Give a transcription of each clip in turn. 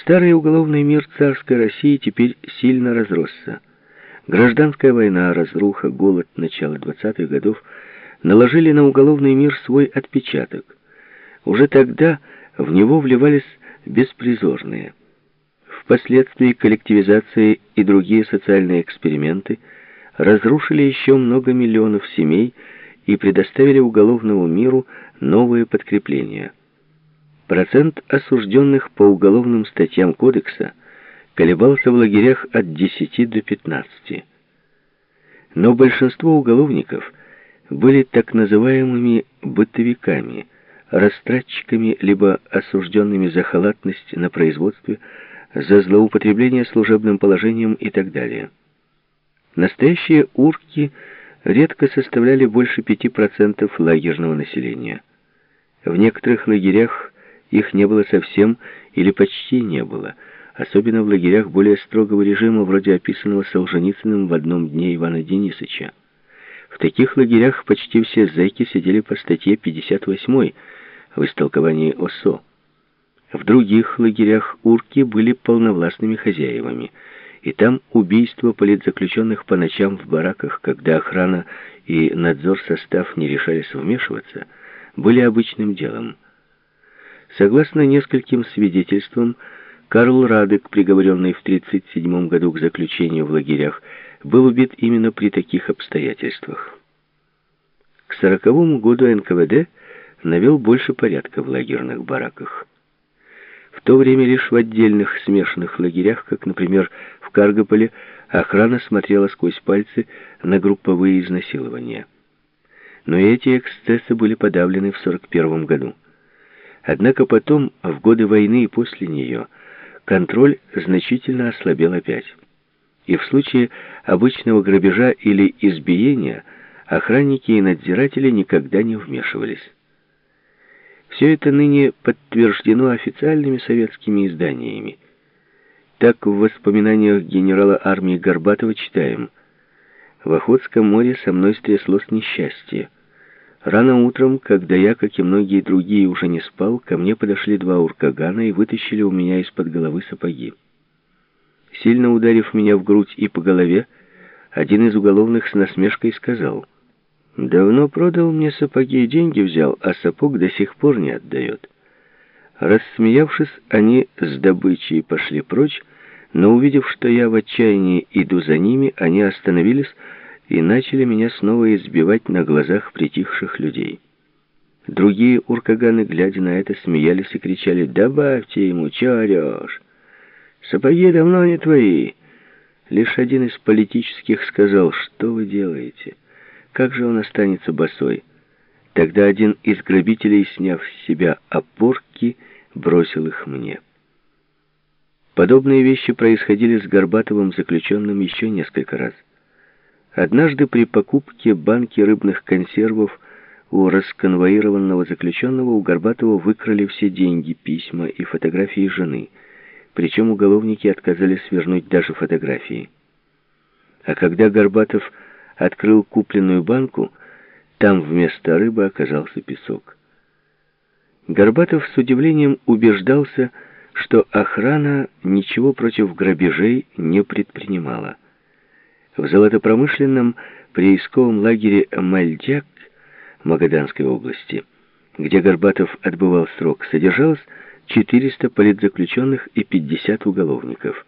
Старый уголовный мир царской России теперь сильно разросся. Гражданская война, разруха, голод начала 20-х годов наложили на уголовный мир свой отпечаток. Уже тогда в него вливались беспризорные. Впоследствии коллективизация и другие социальные эксперименты разрушили еще много миллионов семей и предоставили уголовному миру новые подкрепления. Процент осужденных по уголовным статьям Кодекса колебался в лагерях от 10 до 15. Но большинство уголовников были так называемыми «бытовиками», растратчиками либо осужденными за халатность на производстве, за злоупотребление служебным положением и так далее. Настоящие урки редко составляли больше 5% лагерного населения. В некоторых лагерях их не было совсем или почти не было, особенно в лагерях более строгого режима, вроде описанного Солженицыным в одном дне Ивана Денисовича. В таких лагерях почти все зэки сидели по статье 58 в истолковании ОСО. В других лагерях урки были полновластными хозяевами, и там убийства политзаключенных по ночам в бараках, когда охрана и надзор состав не решались вмешиваться, были обычным делом. Согласно нескольким свидетельствам, Карл Радек, приговоренный в 1937 году к заключению в лагерях, был убит именно при таких обстоятельствах. К 1940 году НКВД навел больше порядка в лагерных бараках. В то время лишь в отдельных смешанных лагерях, как, например, в Каргополе, охрана смотрела сквозь пальцы на групповые изнасилования. Но эти эксцессы были подавлены в 1941 году. Однако потом, в годы войны и после нее, контроль значительно ослабел опять. И в случае обычного грабежа или избиения охранники и надзиратели никогда не вмешивались. Все это ныне подтверждено официальными советскими изданиями. Так в воспоминаниях генерала армии Горбатова читаем «В Охотском море со мной стряслось несчастье. Рано утром, когда я, как и многие другие, уже не спал, ко мне подошли два уркагана и вытащили у меня из-под головы сапоги. Сильно ударив меня в грудь и по голове, один из уголовных с насмешкой сказал — Давно продал мне сапоги и деньги взял, а сапог до сих пор не отдает. Рассмеявшись, они с добычей пошли прочь, но увидев, что я в отчаянии иду за ними, они остановились и начали меня снова избивать на глазах притихших людей. Другие уркаганы, глядя на это, смеялись и кричали «Добавьте ему, чё орёшь? Сапоги давно не твои». Лишь один из политических сказал «Что вы делаете?» Как же он останется босой? Тогда один из грабителей, сняв с себя опорки, бросил их мне. Подобные вещи происходили с Горбатовым заключенным еще несколько раз. Однажды при покупке банки рыбных консервов у расконвоированного заключенного у Горбатова выкрали все деньги, письма и фотографии жены. Причем уголовники отказались вернуть даже фотографии. А когда Горбатов открыл купленную банку, там вместо рыбы оказался песок. Горбатов с удивлением убеждался, что охрана ничего против грабежей не предпринимала. В золотопромышленном приисковом лагере Мальдяк Магаданской области, где Горбатов отбывал срок, содержалось 400 политзаключенных и 50 уголовников.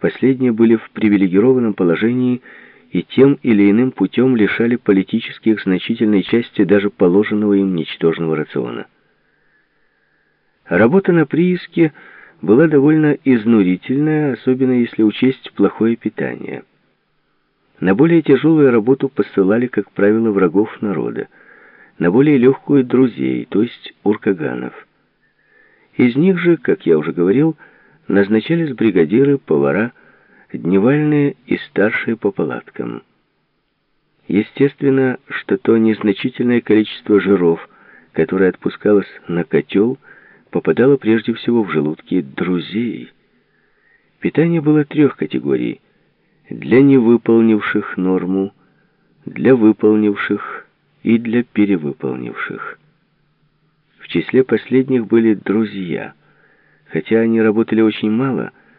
Последние были в привилегированном положении и тем или иным путем лишали политических значительной части даже положенного им ничтожного рациона. Работа на прииске была довольно изнурительная, особенно если учесть плохое питание. На более тяжелую работу посылали, как правило, врагов народа, на более легкую друзей, то есть уркаганов. Из них же, как я уже говорил, назначались бригадиры, повара, дневальные и старшие по палаткам. Естественно, что то незначительное количество жиров, которое отпускалось на котел, попадало прежде всего в желудки друзей. Питание было трех категорий. Для невыполнивших норму, для выполнивших и для перевыполнивших. В числе последних были друзья – Хотя они работали очень мало,